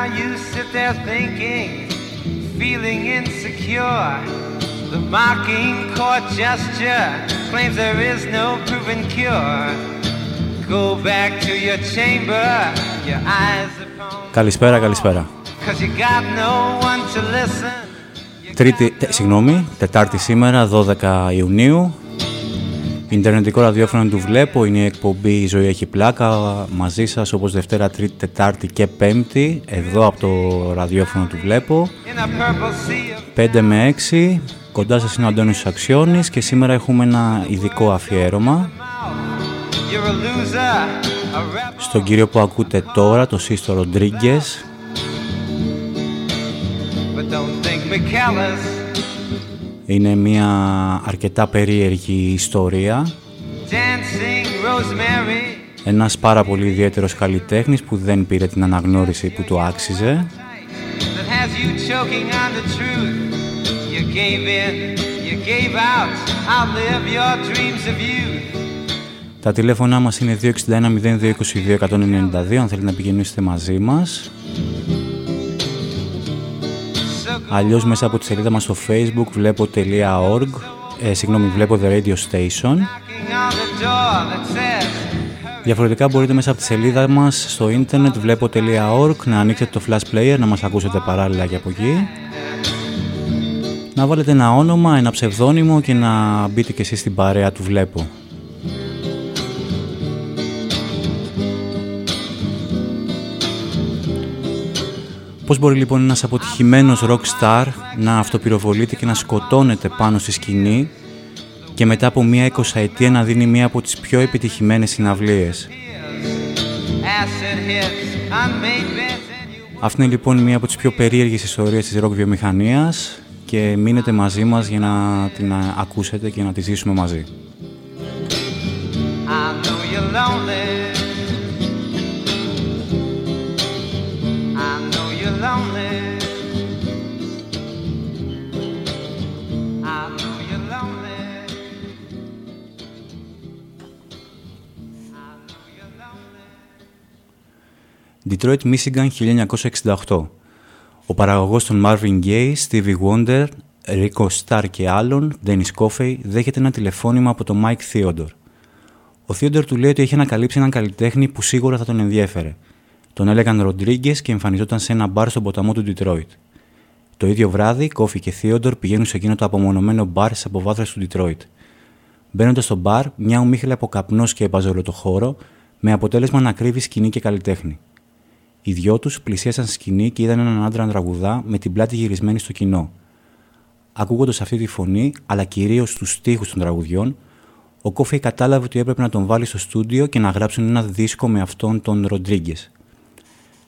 Now you sit there thinking, feeling insecure. The mocking court gesture claims there is no proven cure. Go back to your chamber, your eyes upon. Καλησπέρα, καλησπέρα. Cause you got no one to listen. Τρίτη, τε, συγγνώμη, Τετάρτη σήμερα, 12 Ιουνίου. Ιντερνετικό ραδιόφωνο του βλέπω, είναι η εκπομπή «Η ζωή έχει πλάκα» μαζί σας όπως Δευτέρα, Τρίτη, Τετάρτη και Πέμπτη εδώ από το ραδιόφωνο του βλέπω. 5 με 6 κοντά σας είναι ο Αντώνης Αξιώνης και σήμερα έχουμε ένα ειδικό αφιέρωμα. Στον κύριο που ακούτε τώρα, το Σύστο Ροντρίγκες είναι μια αρκετά περίεργη ιστορία. Ένας πάρα πολύ ιδιαίτερος καλλιτέχνης που δεν πήρε την αναγνώριση που του άξιζε. Τα τηλέφωνά μας είναι 261 0222 192 αν θέλετε να πηγαίνετε μαζί μας. Αλλιώς μέσα από τη σελίδα μας στο facebook βλέπω.org ε, συγγνώμη, βλέπω The Radio Station. Διαφορετικά μπορείτε μέσα από τη σελίδα μας στο ίντερνετ βλέπω.org να ανοίξετε το flash player, να μας ακούσετε παράλληλα και από εκεί. Να βάλετε ένα όνομα, ένα ψευδόνυμο και να μπείτε και εσείς στην παρέα του βλέπω. Πώς μπορεί λοιπόν ένας αποτυχημένος rock star να αυτοπυροβολείται και να σκοτώνεται πάνω στη σκηνή και μετά από μία εικοσαετία να δίνει μία από τις πιο επιτυχημένες συναυλίες; Αυτή είναι λοιπόν μία από τις πιο περίεργες ιστορίες της rock βιομηχανίας και μείνετε μαζί μας για να την ακούσετε και να τη ζήσουμε μαζί. Detroit, Michigan 1968. Ο παραγωγός των Marvin Gaye, Stevie Wonder, Rico Starr και άλλων, Dennis Coffey, δέχεται ένα τηλεφώνημα από τον Mike Theodore. Ο Theodore του λέει ότι έχει ανακαλύψει έναν καλλιτέχνη που σίγουρα θα τον ενδιέφερε. Τον έλεγαν Ροντρίγκε και εμφανιζόταν σε ένα μπαρ στον ποταμό του Detroit. Το ίδιο βράδυ, Κόφι και Theodore πηγαίνουν σε εκείνο το απομονωμένο μπαρ στι αποβάθρες του Detroit. Μπαίνοντας στο μπαρ, μια ομίχλη από καπνός και όλο το χώρο, με αποτέλεσμα να κρύβει σκηνή και καλλιτέχνη. Οι δυο τους πλησίασαν σκηνή και είδαν έναν άντρα να τραγουδά με την πλάτη γυρισμένη στο κοινό. Ακούγοντας αυτή τη φωνή, αλλά κυρίως τους στίχους των τραγουδιών, ο Κόφεϊ κατάλαβε ότι έπρεπε να τον βάλει στο στούντιο και να γράψουν ένα δίσκο με αυτόν τον Ροντρίγκες.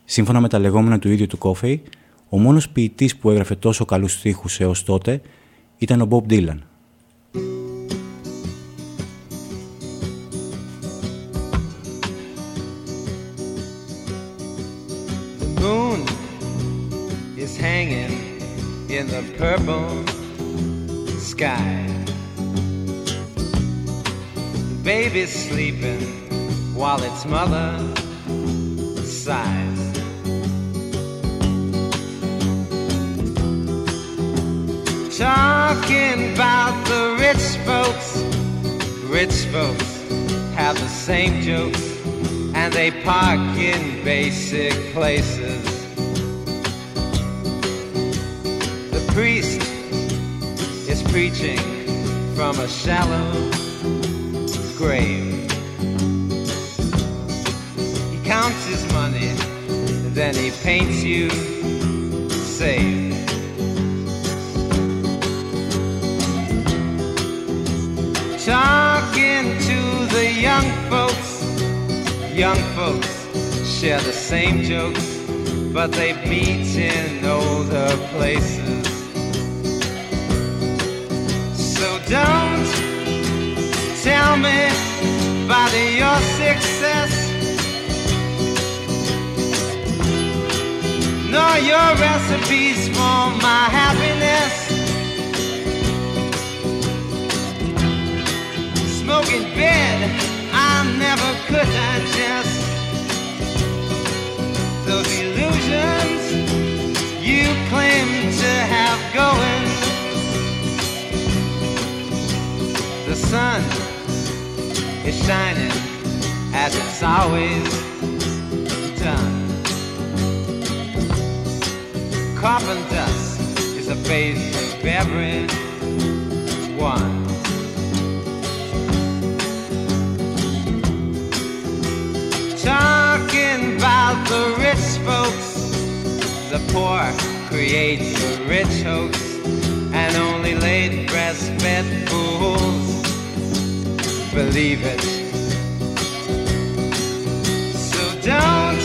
Σύμφωνα με τα λεγόμενα του ίδιου του Κόφεϊ, ο μόνος ποιητής που έγραφε τόσο καλούς στίχους έως τότε ήταν ο Μπομπ Ντίλαν. Purple sky. The baby's sleeping while its mother sighs. Talking about the rich folks, rich folks have the same jokes and they park in basic places. Priest is preaching from a shallow grave. He counts his money, then he paints you safe. Talking to the young folks, young folks share the same jokes, but they meet in older places. Don't tell me about your success, nor your recipes for my happiness. Smoking bed, I never could digest those illusions you claim to have going. Sun is shining as it's always done. Carbon dust is a base of every one. Talking about the rich folks, the poor create the rich hoax, and only late breastfed fools believe it. So don't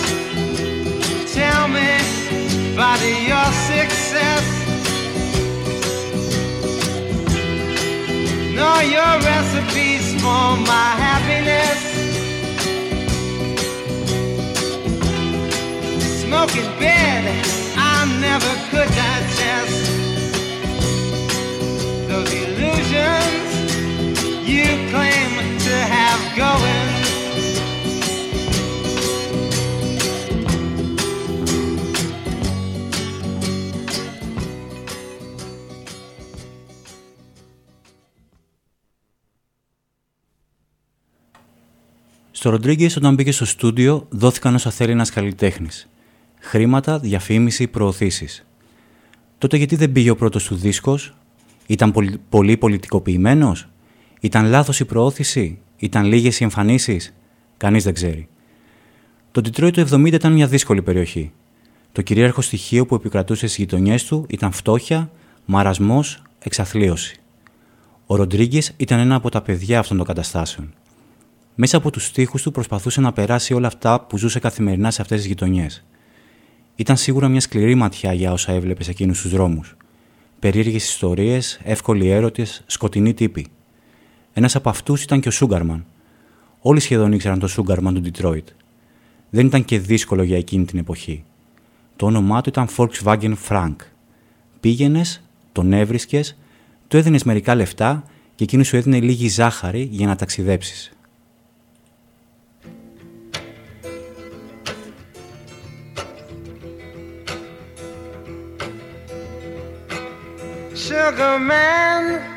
tell me about your success, nor your recipes for my happiness. smoking bed I never could digest. Those illusions you claim to have going. Στο Ροντρίγκες, όταν μπήκε στο στούντιο, δόθηκαν όσα θέλει ένας καλλιτέχνης χρήματα, διαφήμιση, προωθήσεις. Τότε γιατί δεν πήγε ο πρώτος του δίσκος, ήταν πολύ, πολύ πολιτικοποιημένος, ήταν λάθος η προώθηση, ήταν λίγες οι εμφανίσεις, κανείς δεν ξέρει. Το Detroit του 70 ήταν μια δύσκολη περιοχή. Το κυρίαρχο στοιχείο που επικρατούσε στις γειτονιές του ήταν φτώχεια, μαρασμός, εξαθλίωση. Ο Ροντρίγκες ήταν ένα από τα παιδιά αυτών των καταστάσεων. Μέσα από τους τοίχου του προσπαθούσε να περάσει όλα αυτά που ζούσε καθημερινά σε αυτές τις γειτονιές. Ήταν σίγουρα μια σκληρή ματιά για όσα έβλεπες σε εκείνους του δρόμους. Περίεργες ιστορίες, εύκολοι έρωτες, σκοτεινοί τύποι. Ένας από αυτούς ήταν και ο Σούγκαρμαν. Όλοι σχεδόν ήξεραν τον Σούγκαρμαν του Ντιτρόιτ. Δεν ήταν και δύσκολο για εκείνη την εποχή. Το όνομά του ήταν Volkswagen Frank. Πήγαινες, τον έβρισκες, του έδινες μερικά λεφτά και εκείνο σου έδινε λίγη ζάχαρη για να ταξιδέψεις. Sugar man,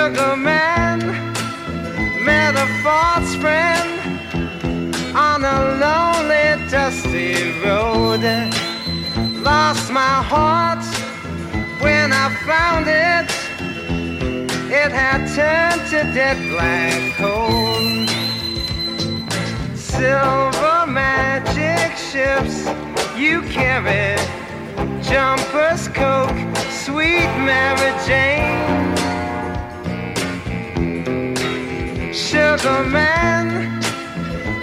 Sugar man met a false friend on a lonely, dusty road. Lost my heart when I found it. It had turned to dead black coal. Silver magic ships you carry, jumpers, coke, sweet Mary Jane. Sugar man,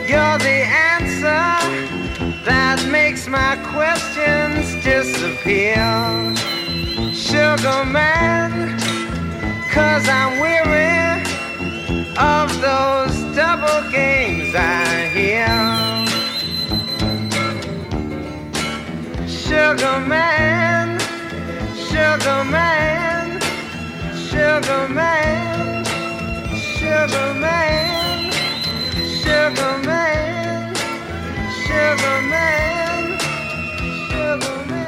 you're the answer that makes my questions disappear. Sugar man, cause I'm weary of those double games I hear. Sugar man, sugar man, sugar man, sugar man, sugar man, sugar man, sugar man.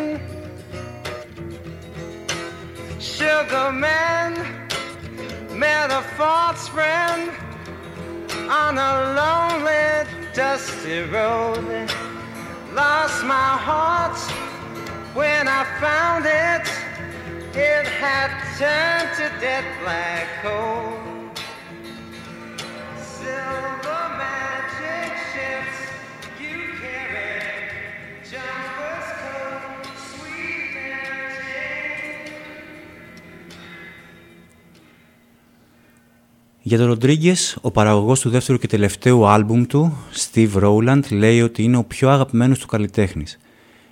Sugar man met a false friend on a lonely, dusty road. Lost my heart when I found it. It had turned to dead black coal. Για τον Ροντρίγκες, ο παραγωγός του δεύτερου και τελευταίου άλμπουμ του, Steve Rowland, λέει ότι είναι ο πιο αγαπημένος του καλλιτέχνης.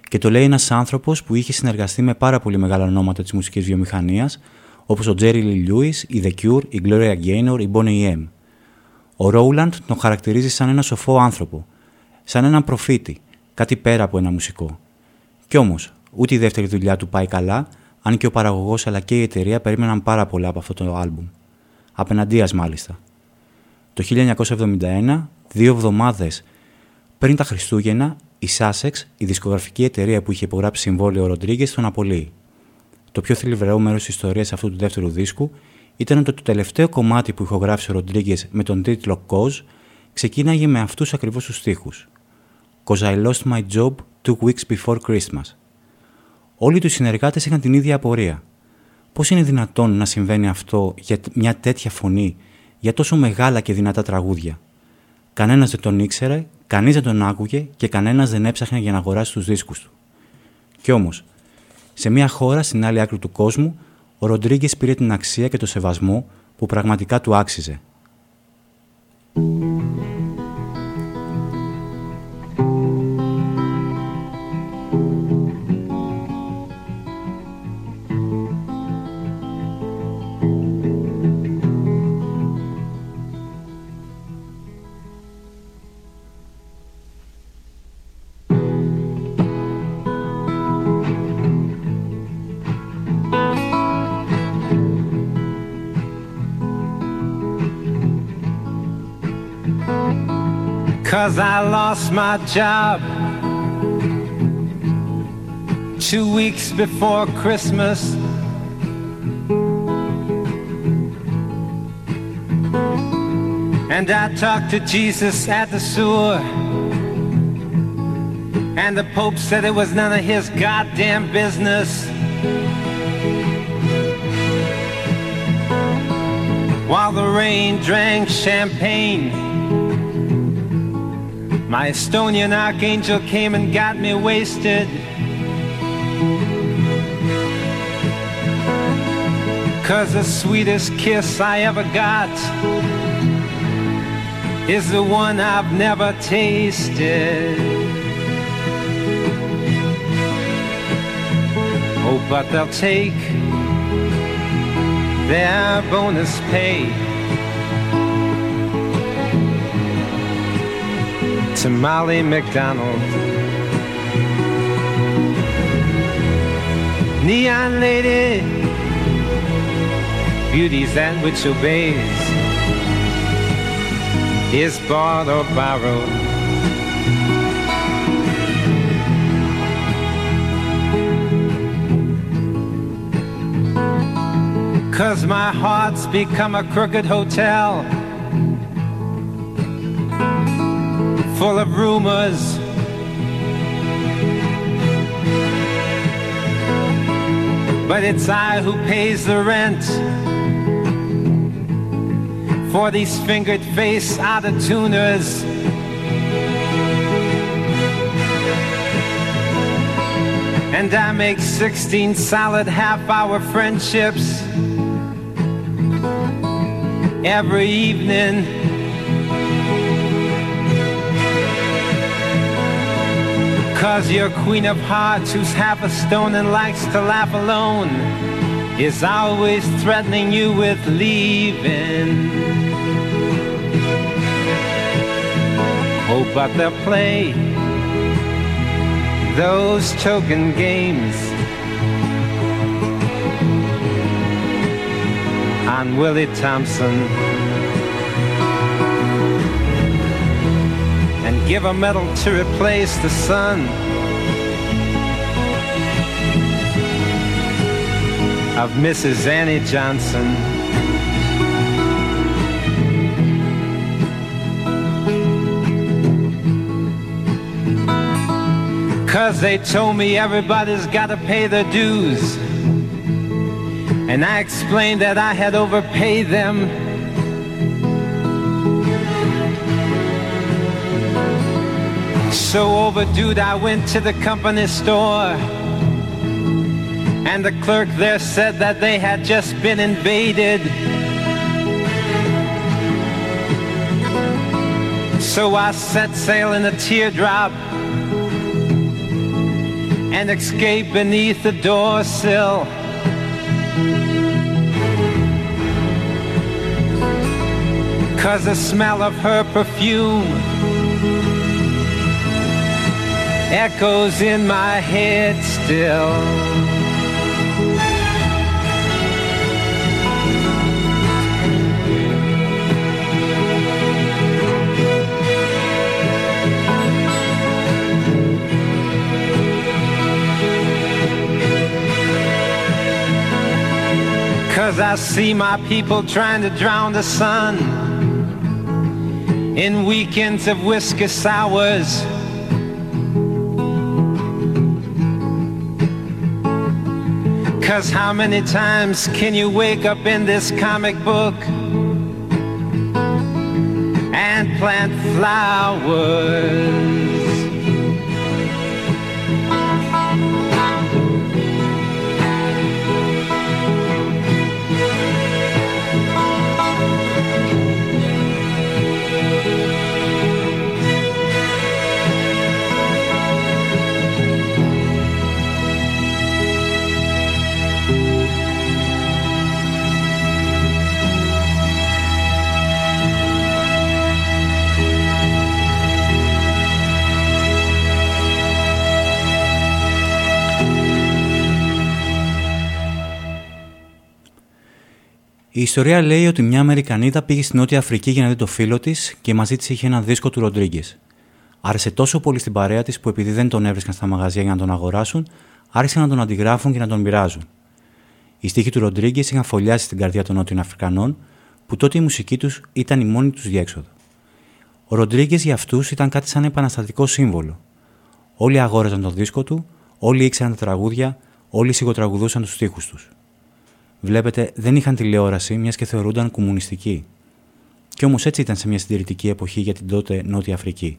Και το λέει ένας άνθρωπος που είχε συνεργαστεί με πάρα πολύ μεγάλα ονόματα της μουσικής βιομηχανίας, όπως ο Jerry Lee Lewis, η The Cure, η Gloria Gaynor, η Bonnie M. Ο Rowland τον χαρακτηρίζει σαν ένα σοφό άνθρωπο, σαν έναν προφήτη, κάτι πέρα από ένα μουσικό. Κι όμως, ούτε η δεύτερη δουλειά του πάει καλά, αν και ο παραγωγός αλλά και η εταιρεία περίμεναν πάρα πολλά από αυτό το άλμπουμ απέναντίας μάλιστα. Το 1971, δύο εβδομάδες πριν τα Χριστούγεννα, η Sussex, η δισκογραφική εταιρεία που είχε υπογράψει συμβόλαιο ο Ροντρίγκες, τον απολύει. Το πιο θλιβερό μέρος της ιστορίας αυτού του δεύτερου δίσκου ήταν ότι το τελευταίο κομμάτι που ηχογράφησε ο Ροντρίγκες με τον τίτλο Cause ξεκίναγε με αυτούς ακριβώς τους στίχους. Cause I lost my job two weeks before Christmas. Όλοι τους συνεργάτες είχαν την ίδια απορία. Πώς είναι δυνατόν να συμβαίνει αυτό για μια τέτοια φωνή, για τόσο μεγάλα και δυνατά τραγούδια; Κανένας δεν τον ήξερε, κανείς δεν τον άκουγε και κανένας δεν έψαχνε για να αγοράσει τους δίσκους του. Κι όμως, σε μια χώρα στην άλλη άκρη του κόσμου, ο Ροντρίγκες πήρε την αξία και το σεβασμό που πραγματικά του άξιζε. Lost my job two weeks before Christmas. And I talked to Jesus at the sewer. And the Pope said it was none of his goddamn business. While the rain drank champagne. My Estonian archangel came and got me wasted. Cause the sweetest kiss I ever got is the one I've never tasted. Oh, but they'll take their bonus pay. To Molly McDonald. Neon lady, beauty's that which obeys, is bought or borrowed. Cause my heart's become a crooked hotel full of rumors. But it's I who pays the rent for these fingered face out of tuners. And I make 16 solid half hour friendships every evening. Cause you're queen of hearts who's half a stone and likes to laugh alone is always threatening you with leaving. Oh, but they'll play those token games on Willie Thompson give a medal to replace the sun. Of Mrs. Annie Johnson. Cause they told me everybody's gotta pay their dues. And I explained that I had overpaid them. So overdue, I went to the company store. And the clerk there said that they had just been invaded. So I set sail in a teardrop and escaped beneath the door sill. Cause the smell of her perfume echoes in my head still. Cause I see my people trying to drown the sun in weekends of whiskey sours. Cause how many times can you wake up in this comic book and plant flowers? Η ιστορία λέει ότι μια Αμερικανίδα πήγε στην Νότια Αφρική για να δει το φίλο της και μαζί της είχε ένα δίσκο του Ροντρίγκες. Άρεσε τόσο πολύ στην παρέα της που επειδή δεν τον έβρισκαν στα μαγαζιά για να τον αγοράσουν, άρχισαν να τον αντιγράφουν και να τον μοιράζουν. Οι στίχοι του Ροντρίγκες είχαν φωλιάσει στην καρδιά των Νότιων Αφρικανών, που τότε η μουσική τους ήταν η μόνη τους διέξοδο. Ο Ροντρίγκες για αυτούς ήταν κάτι σαν επαναστατικό σύμβολο. Όλοι αγόραζαν τον δίσκο του, όλοι ήξεραν τα τραγούδια, όλοι σιγοτραγουδούσαν τους στίχους τους. Βλέπετε, δεν είχαν τηλεόραση, μιας και θεωρούνταν κομμουνιστικοί. Κι όμως έτσι ήταν σε μια συντηρητική εποχή για την τότε Νότια Αφρική.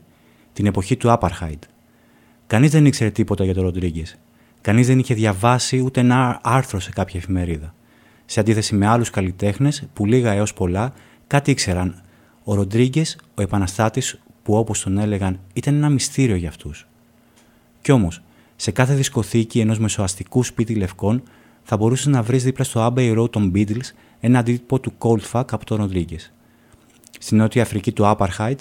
Την εποχή του Apartheid. Κανείς δεν ήξερε τίποτα για τον Ροντρίγκες. Κανείς δεν είχε διαβάσει ούτε ένα άρθρο σε κάποια εφημερίδα. Σε αντίθεση με άλλους καλλιτέχνες που λίγα έως πολλά κάτι ήξεραν. Ο Ροντρίγκες, ο επαναστάτης, που όπως τον έλεγαν ήταν ένα μυστήριο για αυτούς. Κι όμως, σε κάθε δισκοθήκη ενός μεσοαστικού σπίτι λευκών θα μπορούσε να βρεις δίπλα στο Abbey Road των Beatles ένα αντίτυπο του Cold Fuck από τον Ροντρίγκε. Στην Νότια Αφρική του Apartheid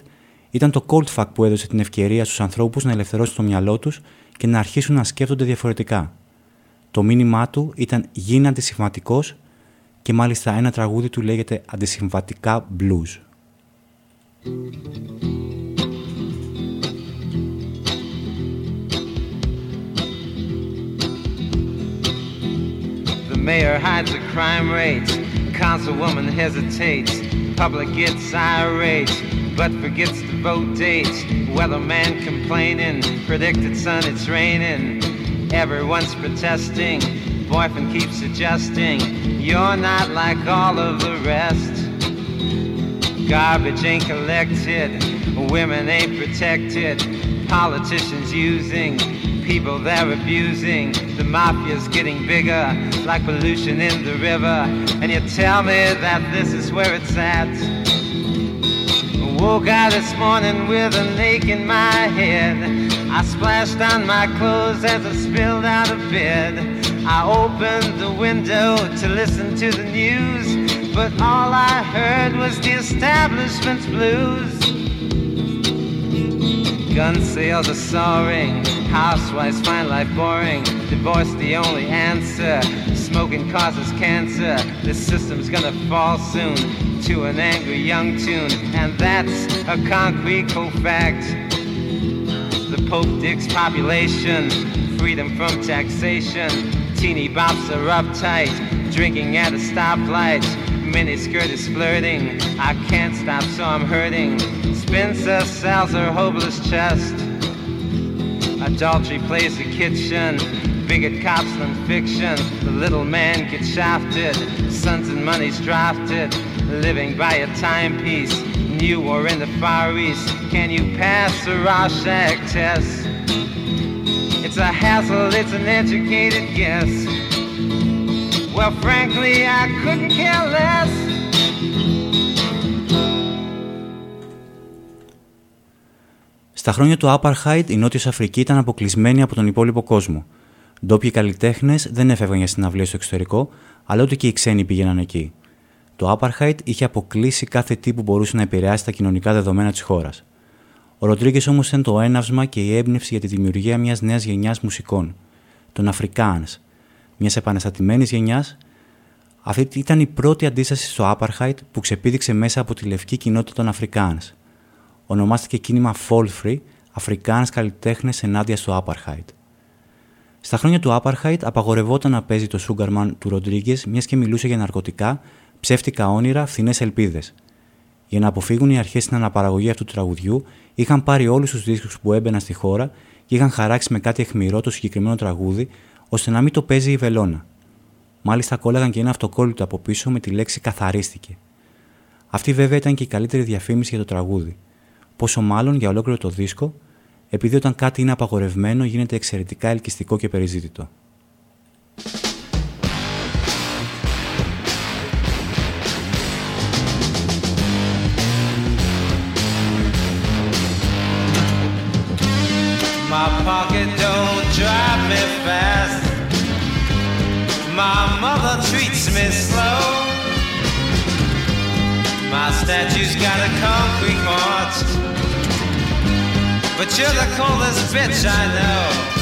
ήταν το Cold Fuck που έδωσε την ευκαιρία στους ανθρώπους να ελευθερώσουν το μυαλό τους και να αρχίσουν να σκέφτονται διαφορετικά. Το μήνυμά του ήταν γίνει αντισυμβατικός και μάλιστα ένα τραγούδι του λέγεται αντισυμβατικά blues. Mayor hides the crime rates. Councilwoman hesitates. Public gets irate, but forgets to vote dates. Weatherman complaining. Predicted sun, it's raining. Everyone's protesting. Boyfriend keeps suggesting, You're not like all of the rest. Garbage ain't collected. Women ain't protected. Politicians using people they're abusing. The mafia's getting bigger, like pollution in the river. And you tell me that this is where it's at. Woke up this morning with an ache in my head. I splashed on my clothes as I spilled out of bed. I opened the window to listen to the news, but all I heard was the establishment's blues. Gun sales are soaring, housewives find life boring, divorce the only answer, smoking causes cancer, this system's gonna fall soon to an angry young tune, and that's a concrete fact. The Pope digs population, freedom from taxation, teeny bops are uptight, drinking at a stoplight, miniskirt is flirting, I can't stop so I'm hurting. Spencer sells her hopeless chest. Adultery plays the kitchen. Bigot cops than fiction. The little man gets shafted. Sons and money's drafted. Living by a timepiece. New or in the Far East. Can you pass the Rorschach test? It's a hassle, it's an educated guess. Well, frankly, I couldn't care less. Στα χρόνια του Apartheid η Νότιος Αφρική ήταν αποκλεισμένη από τον υπόλοιπο κόσμο. Ντόπιοι καλλιτέχνες δεν έφευγαν για συναυλίες στο εξωτερικό, αλλά ούτε και οι ξένοι πήγαιναν εκεί. Το Apartheid είχε αποκλείσει κάθε τι που μπορούσε να επηρεάσει τα κοινωνικά δεδομένα της χώρας. Ο Ροντρίγκες όμως ήταν το έναυσμα και η έμπνευση για τη δημιουργία μιας νέας γενιάς μουσικών, των Αφρικάνς, μιας επαναστατημένης γενιάς. Αυτή ήταν η πρώτη αντίσταση στο Apartheid που ξεπήδηξε μέσα από τη λευκή κοινότητα των Αφρικάνς ονομάστηκε κίνημα Fall Free, Αφρικάνες καλλιτέχνες ενάντια στο Apartheid. Στα χρόνια του Apartheid απαγορευόταν να παίζει το Sugarman του Ροντρίγκες, μιας και μιλούσε για ναρκωτικά, ψεύτικα όνειρα, φθηνές ελπίδες. Για να αποφύγουν οι αρχές στην αναπαραγωγή αυτού του τραγουδιού, είχαν πάρει όλους τους δίσκους που έμπαιναν στη χώρα και είχαν χαράξει με κάτι αιχμηρό το συγκεκριμένο τραγούδι, ώστε να μην το παίζει η βελόνα. Μάλιστα κόλλαγαν και ένα αυτοκόλλητο από πίσω με τη λέξη Καθαρίστηκε. Αυτή βέβαια ήταν και η καλύτερη διαφήμιση για το τραγούδι πόσο μάλλον για ολόκληρο το δίσκο, επειδή όταν κάτι είναι απαγορευμένο γίνεται εξαιρετικά ελκυστικό και περιζήτητο. My pocket don't drive me fast. My mother treats me slow. My statue's got a concrete heart. But you're the coldest bitch I know.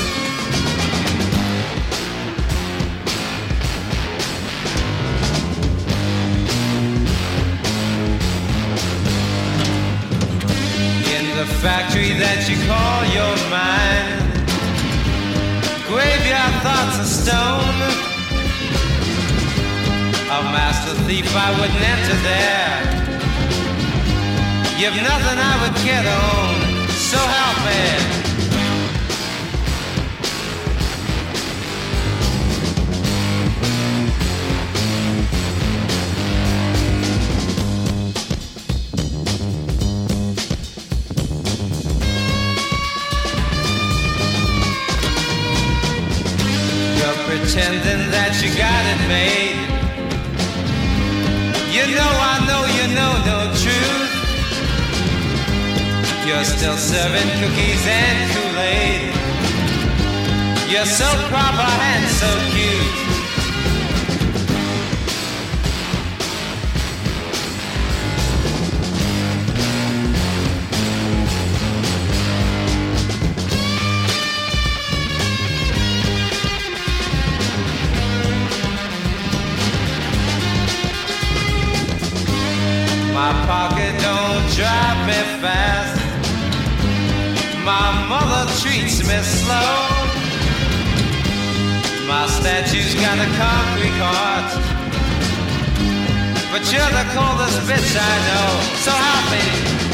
In the factory that you call your mind, stone. A master thief, I wouldn't enter there. You've nothing I would care to own so help me. Pretending that you got it made. You know I know you know no truth. You're still serving cookies and Kool-Aid. You're so proper and so cute. My mother treats me slow. My statue's got a concrete heart. But you're the coldest bitch I know. So help me.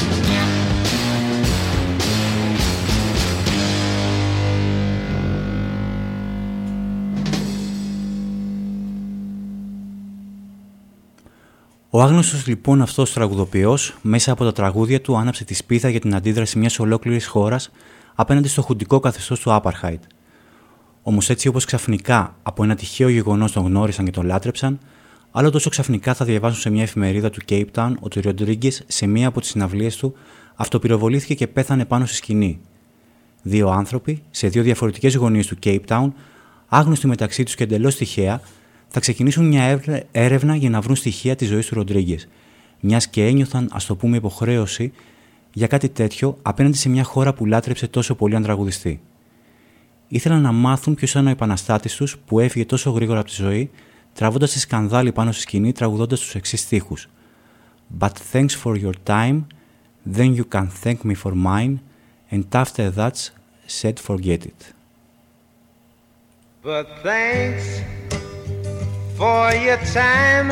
Ο άγνωστος λοιπόν αυτός τραγουδοποιός, μέσα από τα τραγούδια του, άναψε τη σπίθα για την αντίδραση μιας ολόκληρης χώρας απέναντι στο χουντικό καθεστώς του Άπαρχαϊτ. Όμως έτσι όπως ξαφνικά από ένα τυχαίο γεγονός τον γνώρισαν και τον λάτρεψαν, άλλο τόσο ξαφνικά θα διαβάσουν σε μια εφημερίδα του Cape Town ότι ο Ροντρίγκες σε μία από τις συναυλίες του αυτοπυροβολήθηκε και πέθανε πάνω στη σκηνή. Δύο άνθρωποι, σε δύο διαφορετικές γωνίες του Cape Town, άγνωστοι μεταξύ τους και εντελώς τυχαία, θα ξεκινήσουν μια έρευνα για να βρουν στοιχεία της ζωής του Ροντρίγκες, μιας και ένιωθαν, ας το πούμε, υποχρέωση για κάτι τέτοιο απέναντι σε μια χώρα που λάτρεψε τόσο πολύ αν τραγουδιστή. Ήθελαν να μάθουν ποιος ήταν ο επαναστάτης τους που έφυγε τόσο γρήγορα από τη ζωή, τραβώντας τη σκανδάλη πάνω στη σκηνή, τραγουδώντας τους εξής στίχους. But thanks for your time, then you can thank me for mine, and after that's said forget it. But thanks for your time,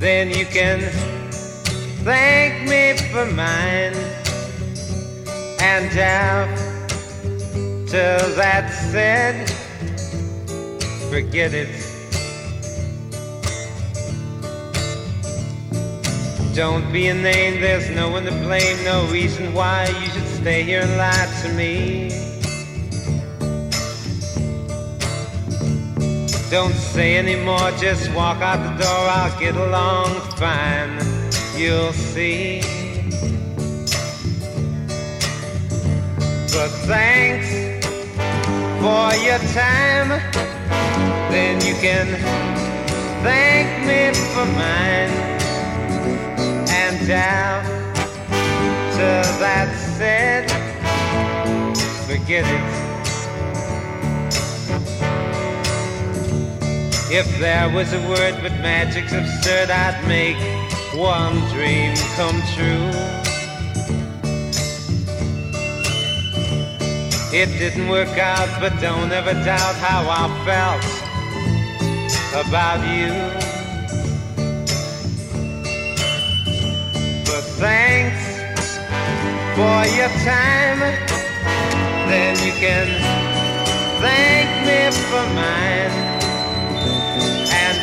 then you can thank me for mine, and after that's said, forget it. Don't be a name, there's no one to blame, no reason why you should stay here and lie to me. Don't say anymore, just walk out the door, I'll get along fine, you'll see. But thanks for your time, then you can thank me for mine and down to that said, forget it. If there was a word but magic's absurd, I'd make one dream come true. It didn't work out, but don't ever doubt how I felt about you. But thanks for your time. Then you can thank me for mine.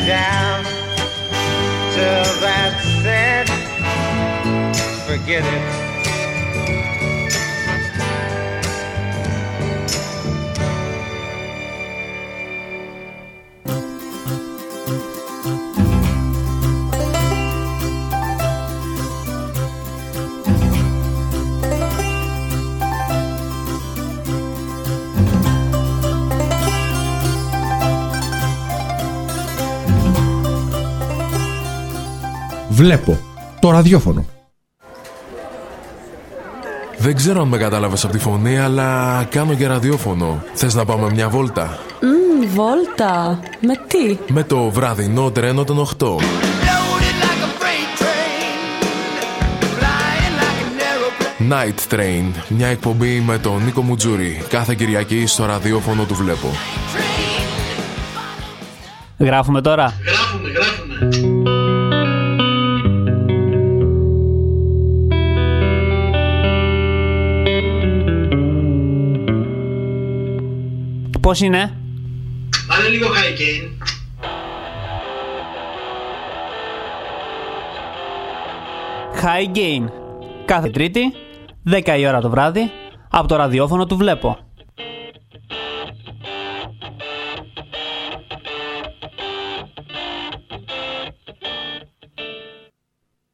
Down till that said, forget it. Βλέπω το ραδιόφωνο. Δεν ξέρω αν με κατάλαβες από τη φωνή, αλλά κάνω και ραδιόφωνο. Θες να πάμε μια βόλτα; Μμμ, βόλτα. Με τι; Με το βραδινό τρένο των 8. Night Train, μια εκπομπή με τον Νίκο Μουτζούρι, κάθε Κυριακή στο ραδιόφωνο του βλέπω. Γράφουμε τώρα; Γράφουμε, γράφουμε. Πώς είναι; Βάλε λίγο high gain. High Gain. Κάθε Τρίτη, 10 η ώρα το βράδυ, από το ραδιόφωνο του βλέπω.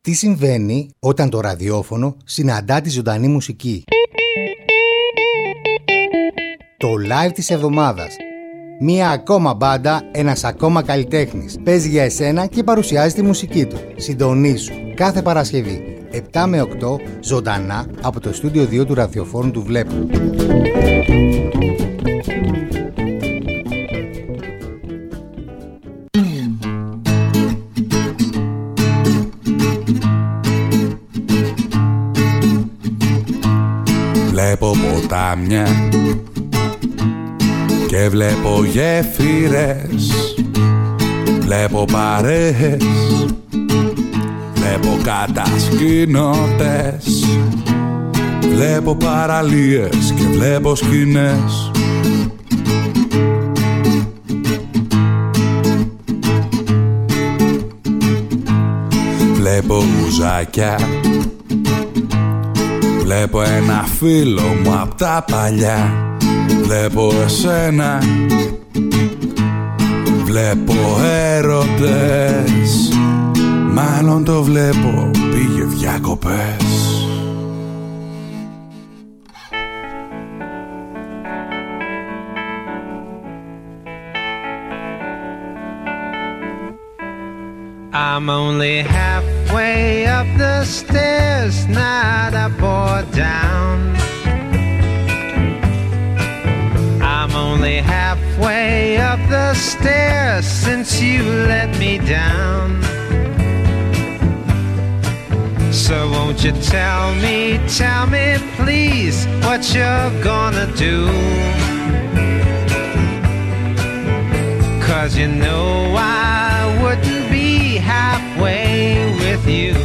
Τι συμβαίνει όταν το ραδιόφωνο συναντά τη ζωντανή μουσική; Το live της εβδομάδας. Μία ακόμα μπάντα, ένας ακόμα καλλιτέχνης. Παίζει για εσένα και παρουσιάζει τη μουσική του. Συντονίσου κάθε Παρασκευή 7 με 8 ζωντανά από το στούντιο 2 του ραδιοφόρου του Βλέπου. Βλέπω ποτάμια και βλέπω γέφυρες Βλέπω παρέες Βλέπω κατασκήνωτες Βλέπω παραλίες και βλέπω σκηνές. Βλέπω ουζάκια Βλέπω ένα φίλο μου απ' τα παλιά Βλέπω εσένα. Βλέπω έρωτες. Μάλλον το βλέπω. Πήγε διακοπές. I'm only halfway up the stairs, not a board down. Only halfway up the stairs since you let me down. So won't you tell me, tell me please what you're gonna do? Cause you know I wouldn't be halfway with you.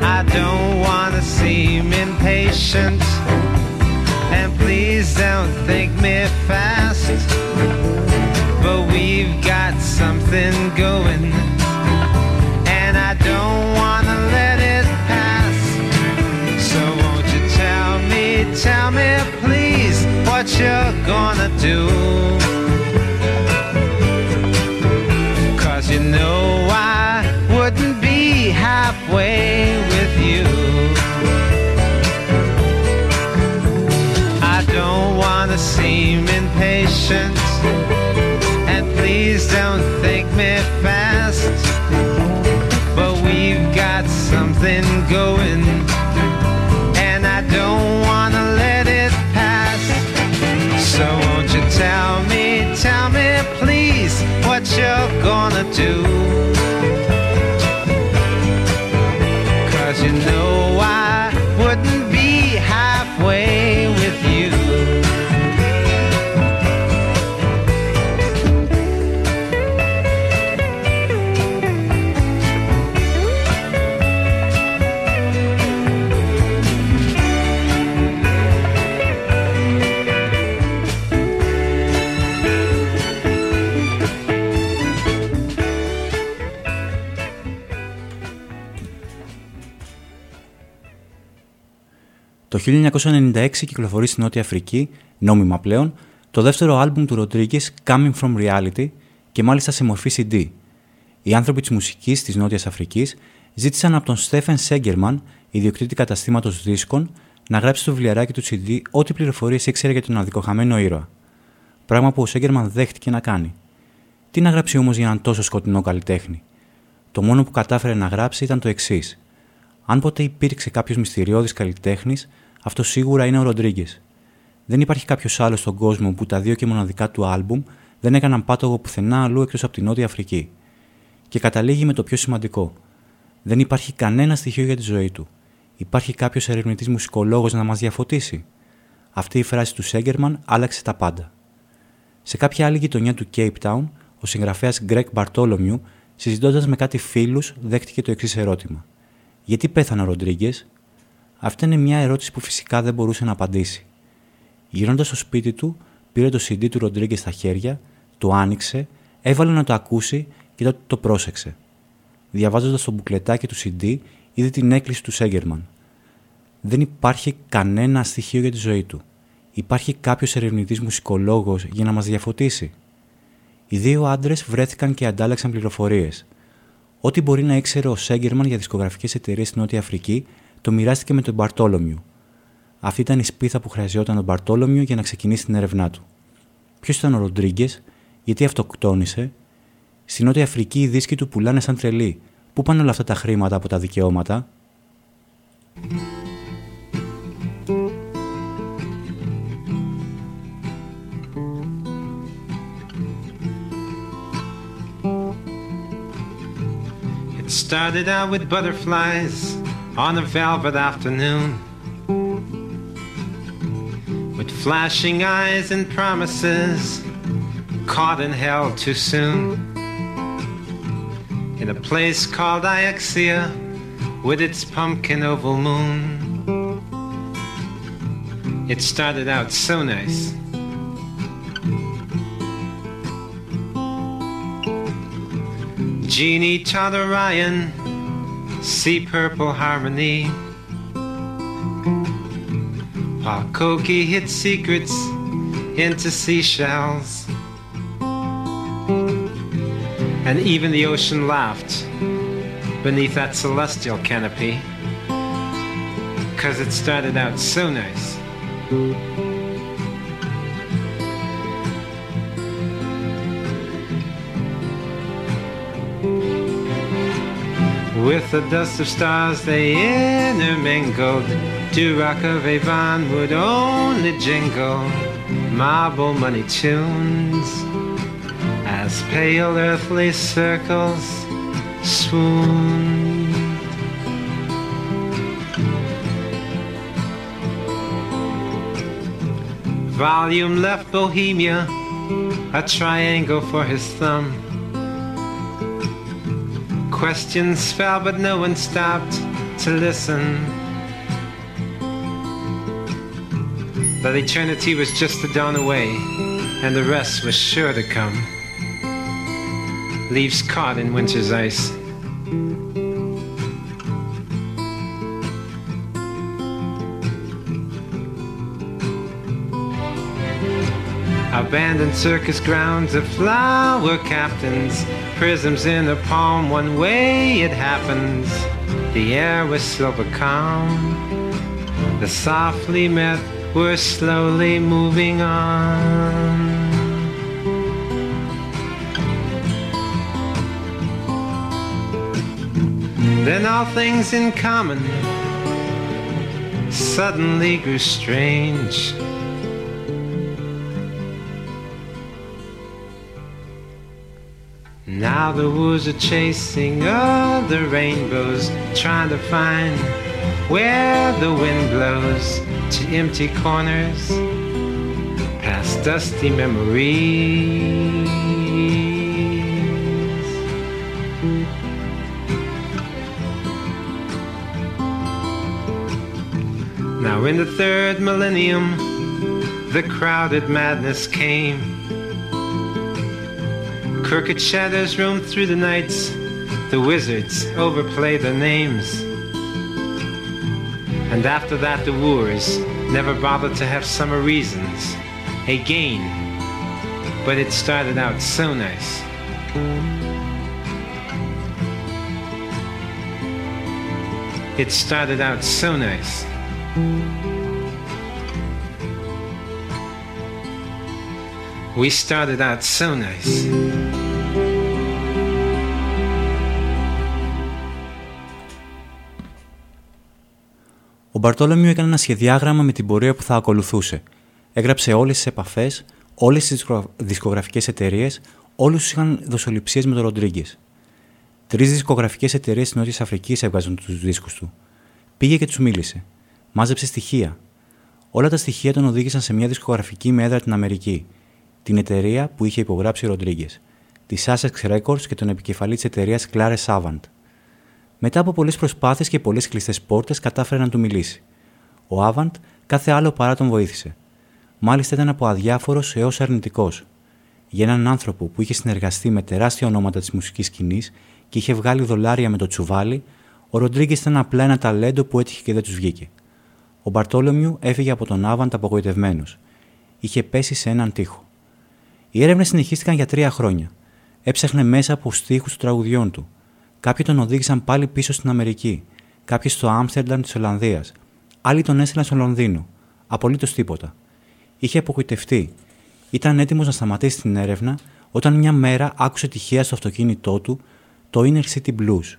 I don't wanna seem impatient, don't think me fast. But we've got something going, and I don't wanna let it pass. So won't you tell me, tell me please what you're gonna do? Impatient, and please don't think me fast. But we've got something going, Το 1996 κυκλοφορεί στη Νότια Αφρική, νόμιμα πλέον, το δεύτερο άλμπουμ του Rodriguez Coming From Reality και μάλιστα σε μορφή CD. Οι άνθρωποι της μουσικής της Νότιας Αφρικής ζήτησαν από τον Στέφεν Σέγκερμαν, ιδιοκτήτη καταστήματος δίσκων, να γράψει στο βιβλιαράκι του CD ό,τι πληροφορίες ήξερε για τον αδικοχαμένο ήρωα. Πράγμα που ο Σέγκερμαν δέχτηκε να κάνει. Τι να γράψει όμως για έναν τόσο σκοτεινό καλλιτέχνη; Το μόνο που κατάφερε να γράψει ήταν το εξής. Αν ποτέ υπήρξε κάποιος μυστηριώδης καλλιτέχνης, αυτό σίγουρα είναι ο Ροντρίγκες. Δεν υπάρχει κάποιος άλλος στον κόσμο που τα δύο και μοναδικά του άλμπουμ δεν έκαναν πάτογο πουθενά αλλού εκτός από την Νότια Αφρική. Και καταλήγει με το πιο σημαντικό. Δεν υπάρχει κανένα στοιχείο για τη ζωή του. Υπάρχει κάποιος ερευνητής μουσικολόγος να μας διαφωτίσει. Αυτή η φράση του Σέγκερμαν άλλαξε τα πάντα. Σε κάποια άλλη γειτονιά του Cape Town, ο συγγραφέας Greg Bartholomew, συζητώντας με κάτι φίλους, δέχτηκε το εξής ερώτημα. Γιατί πέθανε ο Ροντρίγκες, Αυτή είναι μια ερώτηση που φυσικά δεν μπορούσε να απαντήσει. Γυρνώντας στο σπίτι του, πήρε το CD του Ροντρίγκες στα χέρια, το άνοιξε, έβαλε να το ακούσει και τότε το πρόσεξε. Διαβάζοντας το μπουκλετάκι του CD, είδε την έκκληση του Σέγκερμαν. Δεν υπάρχει κανένα στοιχείο για τη ζωή του. Υπάρχει κάποιος ερευνητής μουσικολόγος για να μας διαφωτίσει. Οι δύο άντρες βρέθηκαν και αντάλλαξαν πληροφορίες. Ό,τι μπορεί να ήξερε ο Σέγκερμαν για δισκογραφικές εταιρείες στην Νότια Αφρική, το μοιράστηκε με τον Μπαρτόλομιου. Αυτή ήταν η σπίθα που χρειαζόταν ο Μπαρτόλομιου για να ξεκινήσει την έρευνά του. Ποιος ήταν ο Ροντρίγκες, γιατί αυτοκτόνησε; Στην Νότια Αφρική οι δίσκοι του πουλάνε σαν τρελοί. Πού πάνε όλα αυτά τα χρήματα από τα δικαιώματα; It started out with butterflies on a velvet afternoon. With flashing eyes and promises caught and held too soon. In a place called Iexia with its pumpkin oval moon. It started out so nice. Genie taught Orion sea purple harmony. While Koki hid secrets into seashells. And even the ocean laughed beneath that celestial canopy. Cause it started out so nice. With the dust of stars they intermingled. To rock of Avon would only jingle marble money tunes as pale earthly circles swoon. Volume left Bohemia, a triangle for his thumb. Questions fell, but no one stopped to listen. That eternity was just a dawn away, and the rest was sure to come. Leaves caught in winter's ice. Abandoned circus grounds of flower captains, prisms in the palm, one way it happens. The air was silver calm. The softly met were slowly moving on. Then all things in common suddenly grew strange. Now the woods are chasing other rainbows, trying to find where the wind blows to empty corners, past dusty memories. Now in the third millennium, the crowded madness came. Crooked shadows roam through the nights. The wizards overplay their names. And after that, the wooers never bothered to have summer reasons. Again. But it started out so nice. It started out so nice. We started out so nice. Ο Μπαρτόλομιου έκανε ένα σχεδιάγραμμα με την πορεία που θα ακολουθούσε. Έγραψε όλες τις επαφές, όλες τις δισκογραφικές εταιρείες, όλους τους είχαν δοσοληψίες με τον Ροντρίγκες. Τρεις δισκογραφικές εταιρείες της Νότιας Αφρικής έβγαζαν τους δίσκους του. Πήγε και τους μίλησε. Μάζεψε στοιχεία. Όλα τα στοιχεία τον οδήγησαν σε μια δισκογραφική με έδρα την Αμερική, την εταιρεία που είχε υπογράψει ο Ροντρίγκες, της Sussex Records και τον επικεφαλή της εταιρείας Clare Savant. Μετά από πολλές προσπάθειες και πολλές κλειστές πόρτες, κατάφερε να του μιλήσει. Ο Άβαντ κάθε άλλο παρά τον βοήθησε. Μάλιστα ήταν από αδιάφορος έως αρνητικός. Για έναν άνθρωπο που είχε συνεργαστεί με τεράστια ονόματα της μουσικής σκηνής και είχε βγάλει δολάρια με το τσουβάλι, ο Ροντρίγκες ήταν απλά ένα ταλέντο που έτυχε και δεν τους βγήκε. Ο Μπαρτόλομιου έφυγε από τον Άβαντ απογοητευμένος. Είχε πέσει σε έναν τοίχο. Οι έρευνες συνεχίστηκαν για τρία χρόνια. Έψαχνε μέσα από στίχους των τραγουδιών του. Κάποιοι τον οδήγησαν πάλι πίσω στην Αμερική. Κάποιοι στο Άμστερνταμ της Ολλανδίας. Άλλοι τον έστειλαν στο Λονδίνο. Απολύτως τίποτα. Είχε απογοητευτεί. Ήταν έτοιμος να σταματήσει την έρευνα όταν μια μέρα άκουσε τυχαία στο αυτοκίνητό του το Inner City Blues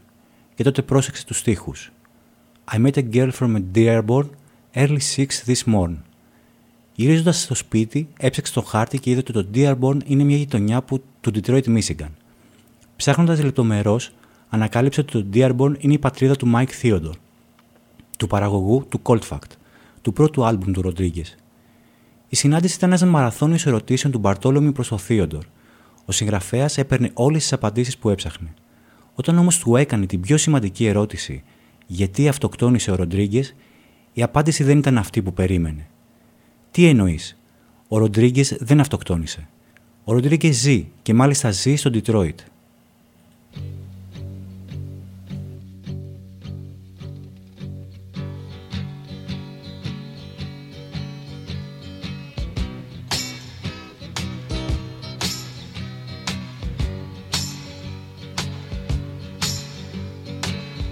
και τότε πρόσεξε τους στίχους. I met a girl from a Dearborn early six this morning. Γυρίζοντας στο σπίτι, έψαξε το χάρτη και είδε ότι το Dearborn είναι μια γειτονιά που, του Detroit, Michigan. Ψάχνοντας λεπτομερώς, ανακάλυψε ότι το Dearborn είναι η πατρίδα του Mike Theodore, του παραγωγού του Cold Fact, του πρώτου άλμπουμ του Ροντρίγκε. Η συνάντηση ήταν ένας μαραθώνιος ερωτήσεων του Μπαρτόλομι προς τον Theodore. Ο συγγραφέας έπαιρνε όλες τις απαντήσεις που έψαχνε. Όταν όμως του έκανε την πιο σημαντική ερώτηση, γιατί αυτοκτόνησε ο Ροντρίγκε, η απάντηση δεν ήταν αυτή που περίμενε. Τι εννοείς, Ο Ροντρίγκες δεν αυτοκτόνησε. Ο Ροντρίγκες ζει και μάλιστα ζει στο Ντιτρόιτ.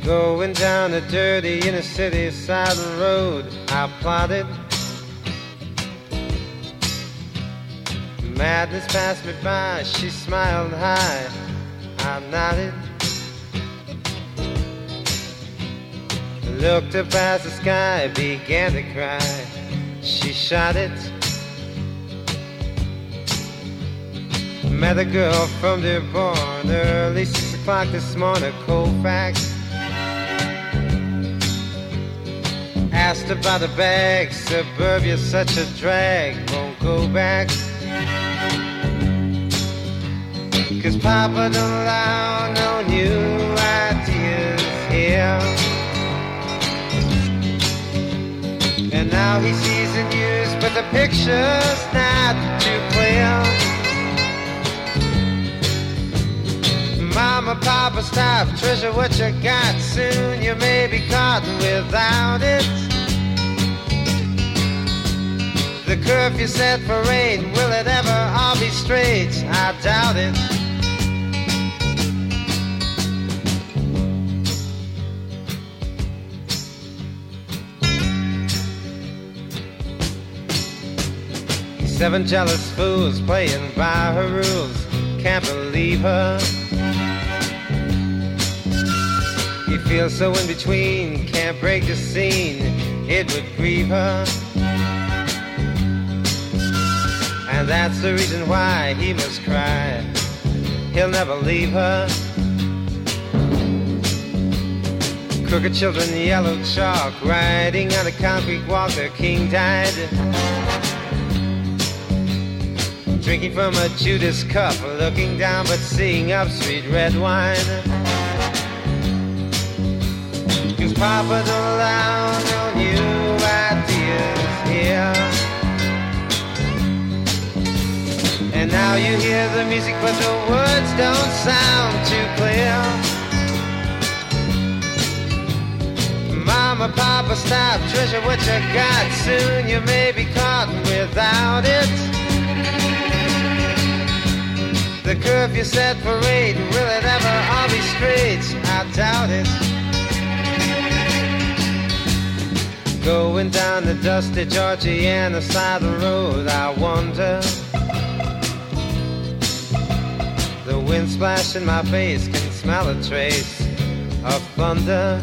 Going down a dirty inner city side road, I plotted. Madness passed me by, she smiled high, I nodded. looked up as the sky began to cry. She shot it. Met a girl from Dearborn early six o'clock this morning, Cold Fact. Asked about the bag, suburbia's such a drag, won't go back. Cause Papa don't allow no new ideas here. And now he sees the news, but the picture's not too clear. Mama, Papa, stop, treasure what you got. Soon you may be caught without it. The curfew set for eight, will it ever all be straight? I doubt it. Seven jealous fools playing by her rules. Can't believe her. He feels so in between, can't break the scene. It would grieve her. And that's the reason why he must cry. He'll never leave her. Crooked children, yellow chalk, riding on a concrete walk. Their king died. Drinking from a Judas cup, looking down but seeing up sweet red wine. Cause Papa don't allow no new ideas here. And now you hear the music, but the words don't sound too clear. Mama, Papa, stop, treasure what you got. Soon you may be caught without it. The curfew set for eight, will it ever all be straight? I doubt it. Going down the dusty Georgiana side of the road, I wonder. The wind splashing my face can smell a trace of thunder.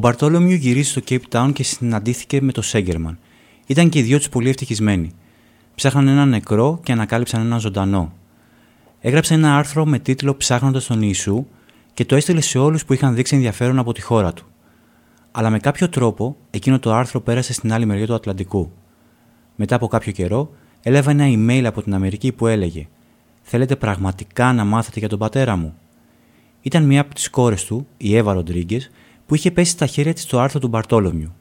Μπαρτόλομιου γυρίζει στο Cape Town και συναντήθηκε με το Σέγκερμαν. Ήταν και οι δυο τους πολύ ευτυχισμένοι. Ψάχναν ένα νεκρό και ανακάλυψαν ένα ζωντανό. Έγραψε ένα άρθρο με τίτλο Ψάχνοντας τον Ιησού και το έστειλε σε όλους που είχαν δείξει ενδιαφέρον από τη χώρα του. Αλλά με κάποιο τρόπο εκείνο το άρθρο πέρασε στην άλλη μεριά του Ατλαντικού. Μετά από κάποιο καιρό έλαβα ένα email από την Αμερική που έλεγε Θέλετε πραγματικά να μάθετε για τον πατέρα μου; Ήταν μία από τις κόρες του, η Εύα Ροντρίγκες, που είχε πέσει στα χέρια της το άρθρο του Μπαρτόλομιου.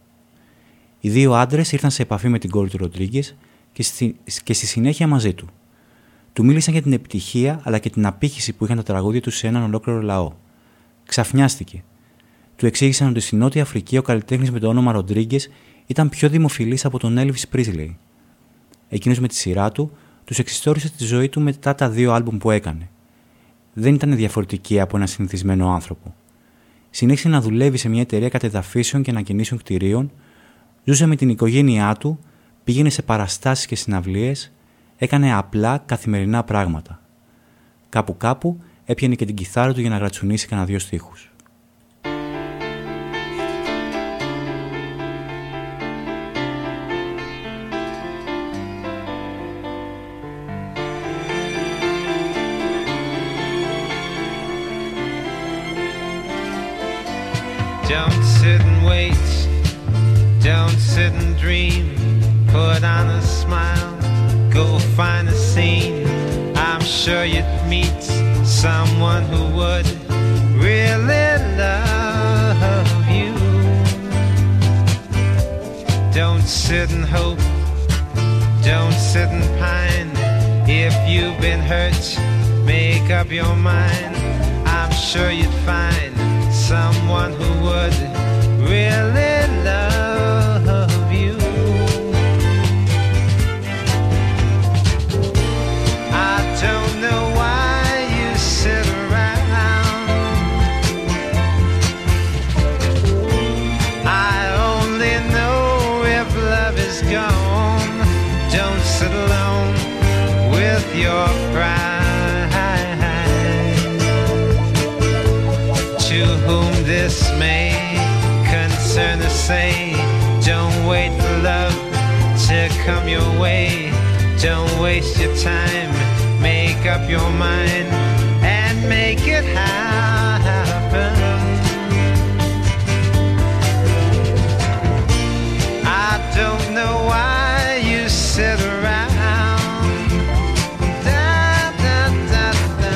Οι δύο άντρες ήρθαν σε επαφή με την κόρη του Ροντρίγκες και, στη, και στη συνέχεια μαζί του. Του μίλησαν για την επιτυχία αλλά και την απήχηση που είχαν τα τραγούδια τους σε έναν ολόκληρο λαό. Ξαφνιάστηκε. Του εξήγησαν ότι στη Νότια Αφρική ο καλλιτέχνης με το όνομα Ροντρίγκες ήταν πιο δημοφιλής από τον Έλβη Πρίσλεϊ. Εκείνος με τη σειρά του τους εξιστόρισε τη ζωή του μετά τα δύο άλμπουμ που έκανε. Δεν ήταν διαφορετική από ένα συνηθισμένο άνθρωπο. Συνέχισε να δουλεύει σε μια εταιρεία κατεδαφίσεων και ανακαινήσεων κτηρίων, ζούσε με την οικογένειά του, πήγαινε σε παραστάσεις και συναυλίες, έκανε απλά καθημερινά πράγματα. Κάπου κάπου έπιανε και την κιθάρα του για να γρατσουνίσει κανένα δυο στίχους. Smile. Go find a scene. I'm sure you'd meet someone who would really love you. Don't sit and hope. Don't sit and pine. If you've been hurt, make up your mind. I'm sure you'd find someone who would really come your way. Don't waste your time. Make up your mind and make it happen. I don't know why you sit around. Da, da, da, da.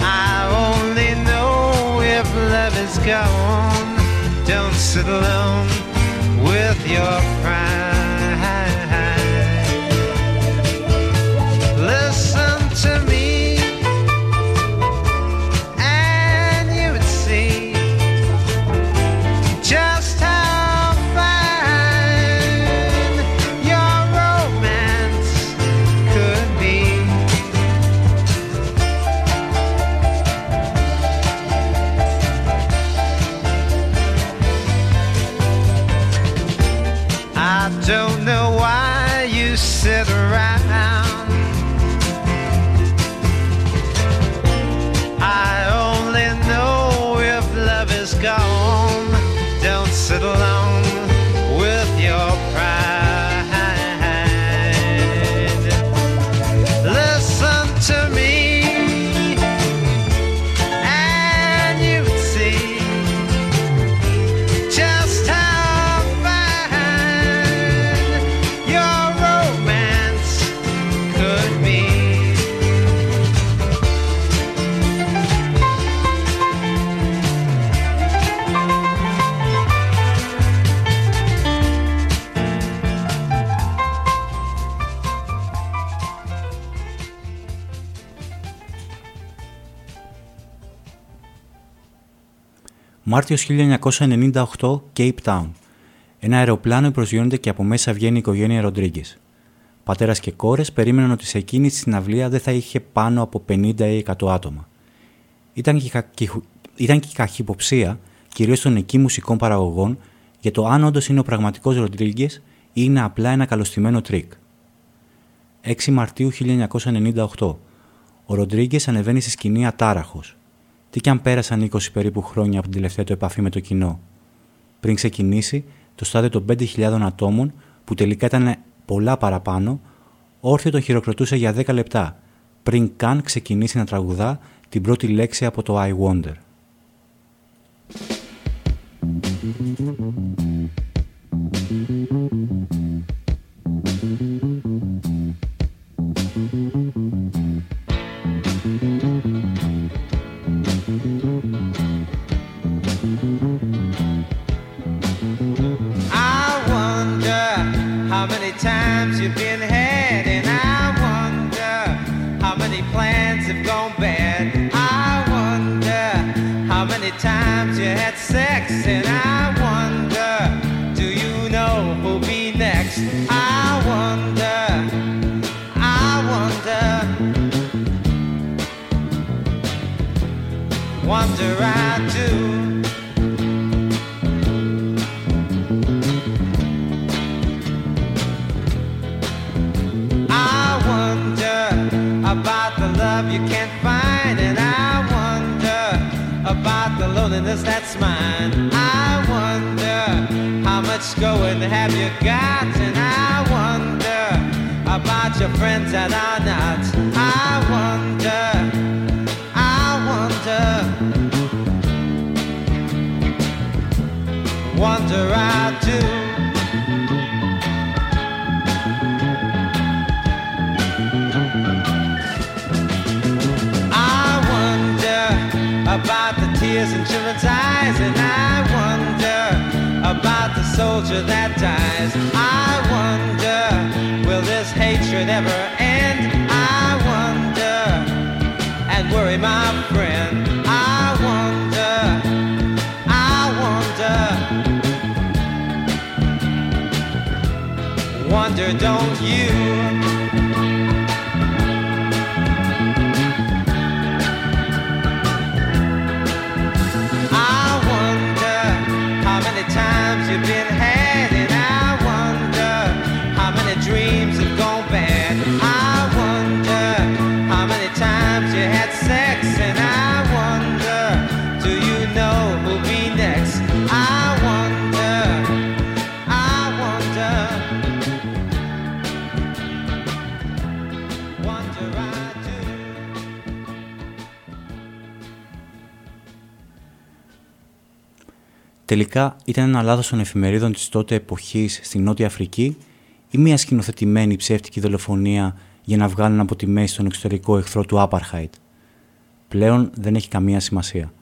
I only know if love is gone. Don't sit alone with your Μάρτιος 1998, Cape Town. Ένα αεροπλάνο προσγειώνεται και από μέσα βγαίνει η οικογένεια Ροντρίγκες. Πατέρας και κόρες περίμεναν ότι σε εκείνη τη συναυλία δεν θα είχε πάνω από 50 ή 100 άτομα. Ήταν και, η κα- και η χου- ήταν και η καχυποψία, κυρίως των εκεί μουσικών παραγωγών, για το αν όντως είναι ο πραγματικός Ροντρίγκες ή είναι απλά ένα καλωστημένο τρίκ. 6 Μαρτίου 1998. Ο Ροντρίγκες ανεβαίνει στη σκηνή ατάραχος. Τι κι αν πέρασαν 20 περίπου χρόνια από την τελευταία του επαφή με το κοινό. Πριν ξεκινήσει, το στάδιο των 5.000 ατόμων, που τελικά ήταν πολλά παραπάνω, όρθιο τον χειροκροτούσε για 10 λεπτά, πριν καν ξεκινήσει να τραγουδά την πρώτη λέξη από το I Wonder. And I wonder, do you know who'll be next? I wonder, I wonder, wonder I do. I wonder about the love you can't loneliness that's mine. I wonder how much going have you got, and I wonder about your friends that are not. I wonder, I wonder, wonder I do. Tears in children's eyes, and I wonder about the soldier that dies. I wonder, will this hatred ever end? I wonder, and worry my friend. I wonder, I wonder, wonder, don't you? Τελικά ήταν ένα λάθος των εφημερίδων της τότε εποχής στη Νότια Αφρική ή μια σκηνοθετημένη ψεύτικη δολοφονία για να βγάλουν από τη μέση τον εξωτερικό εχθρό του Άπαρχαϊτ. Πλέον δεν έχει καμία σημασία.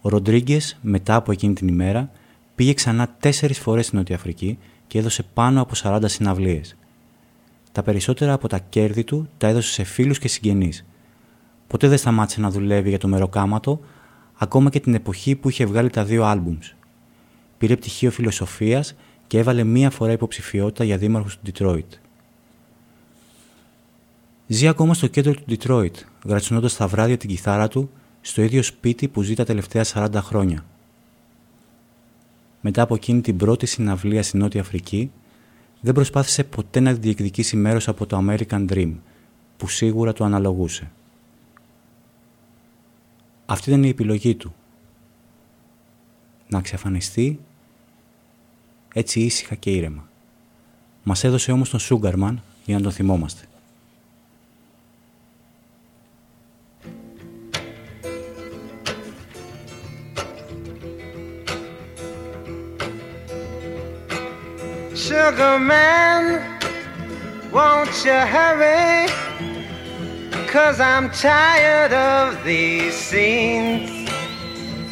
Ο Ροντρίγκες, μετά από εκείνη την ημέρα, πήγε ξανά τέσσερις φορές στην Νότια Αφρική και έδωσε πάνω από 40 συναυλίες. Τα περισσότερα από τα κέρδη του τα έδωσε σε φίλους και συγγενείς. Ποτέ δεν σταμάτησε να δουλεύει για το μεροκάματο, ακόμα και την εποχή που είχε βγάλει τα δύο άλμπουμς. Πήρε πτυχίο φιλοσοφίας και έβαλε μία φορά υποψηφιότητα για δήμαρχος του Ντιτρόιτ. Ζει ακόμα στο κέντρο του Ντιτρόιτ, γρατσουνώντα τα βράδια την κιθάρα του στο ίδιο σπίτι που ζει τα τελευταία 40 χρόνια. Μετά από εκείνη την πρώτη συναυλία στη Νότια Αφρική, δεν προσπάθησε ποτέ να διεκδικήσει μέρος από το American Dream, που σίγουρα του αναλογούσε. Αυτή ήταν η επιλογή του. Να ξεφανιστεί έτσι ήσυχα και ήρεμα. Μας έδωσε όμως τον Σούγκαρμαν για να τον θυμόμαστε. Sugar man, won't you hurry? Cause I'm tired of these scenes.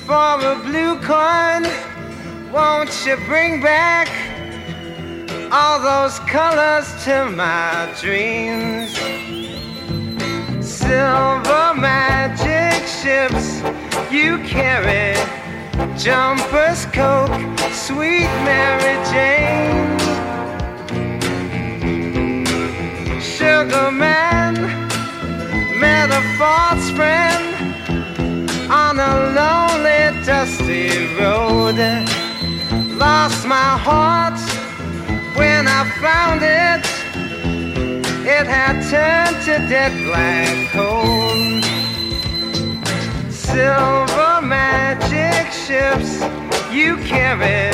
For a blue coin, won't you bring back all those colors to my dreams? Silver magic ships you carry, jumpers, coke, sweet Mary Jane. Sugar man met a false friend on a lonely, dusty road. Lost my heart when I found it. It had turned to dead black coal. Silver magic ships you carry,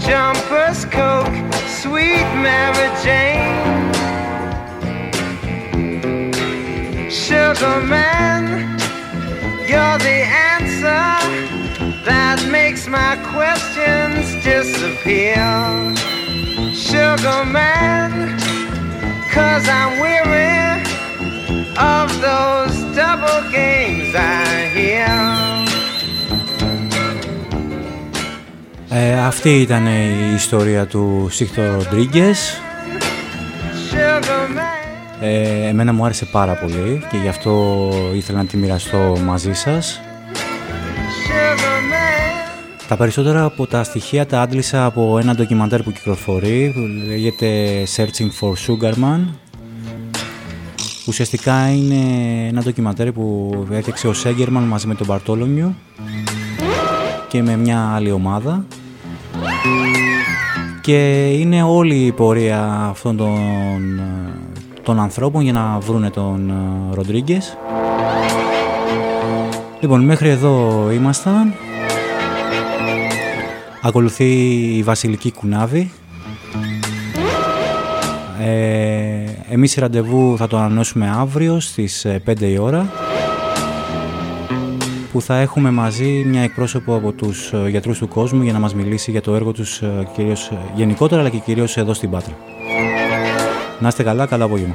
jumpers, coke, sweet Mary Jane. Sugar man, you're the answer that makes my questions disappear. Sugar man, cause I'm weary of those double games I hear. Ε, αυτή ήταν η ιστορία του Σίχτο Ροντρίγκες. Sugar man. Ε, εμένα μου άρεσε πάρα πολύ και γι' αυτό ήθελα να τη μοιραστώ μαζί σας. Sugar man. Τα περισσότερα από τα στοιχεία τα άντλησα από ένα ντοκιμαντέρ που κυκλοφορεί που λέγεται Searching for Sugarman. Ουσιαστικά είναι ένα ντοκιμαντέρ που έφτιαξε ο Σέγκερμαν μαζί με τον Μπαρτόλομιου και με μια άλλη ομάδα και είναι όλη η πορεία αυτών των, των ανθρώπων για να βρούνε τον Ροντρίγκες. Λοιπόν, μέχρι εδώ ήμασταν. Ακολουθεί η Βασιλική Κουνάβη. Ε, εμείς ραντεβού θα το ανανεώσουμε αύριο στις 5 η ώρα που θα έχουμε μαζί μια εκπρόσωπο από τους ε, γιατρούς του κόσμου για να μας μιλήσει για το έργο τους ε, κυρίως ε, γενικότερα αλλά και κυρίως εδώ στην Πάτρα. Να είστε καλά, καλά απόγευμα.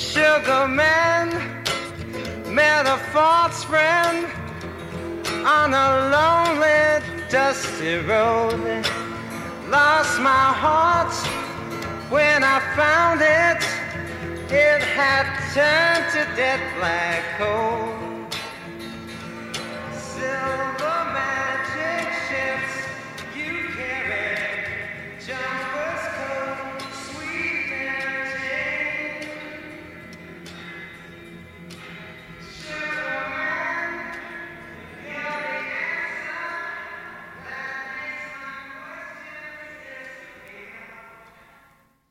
Sugar man met a false friend on a lonely, dusty road. Lost my heart when I found it. It had turned to dead black coal. Silver man.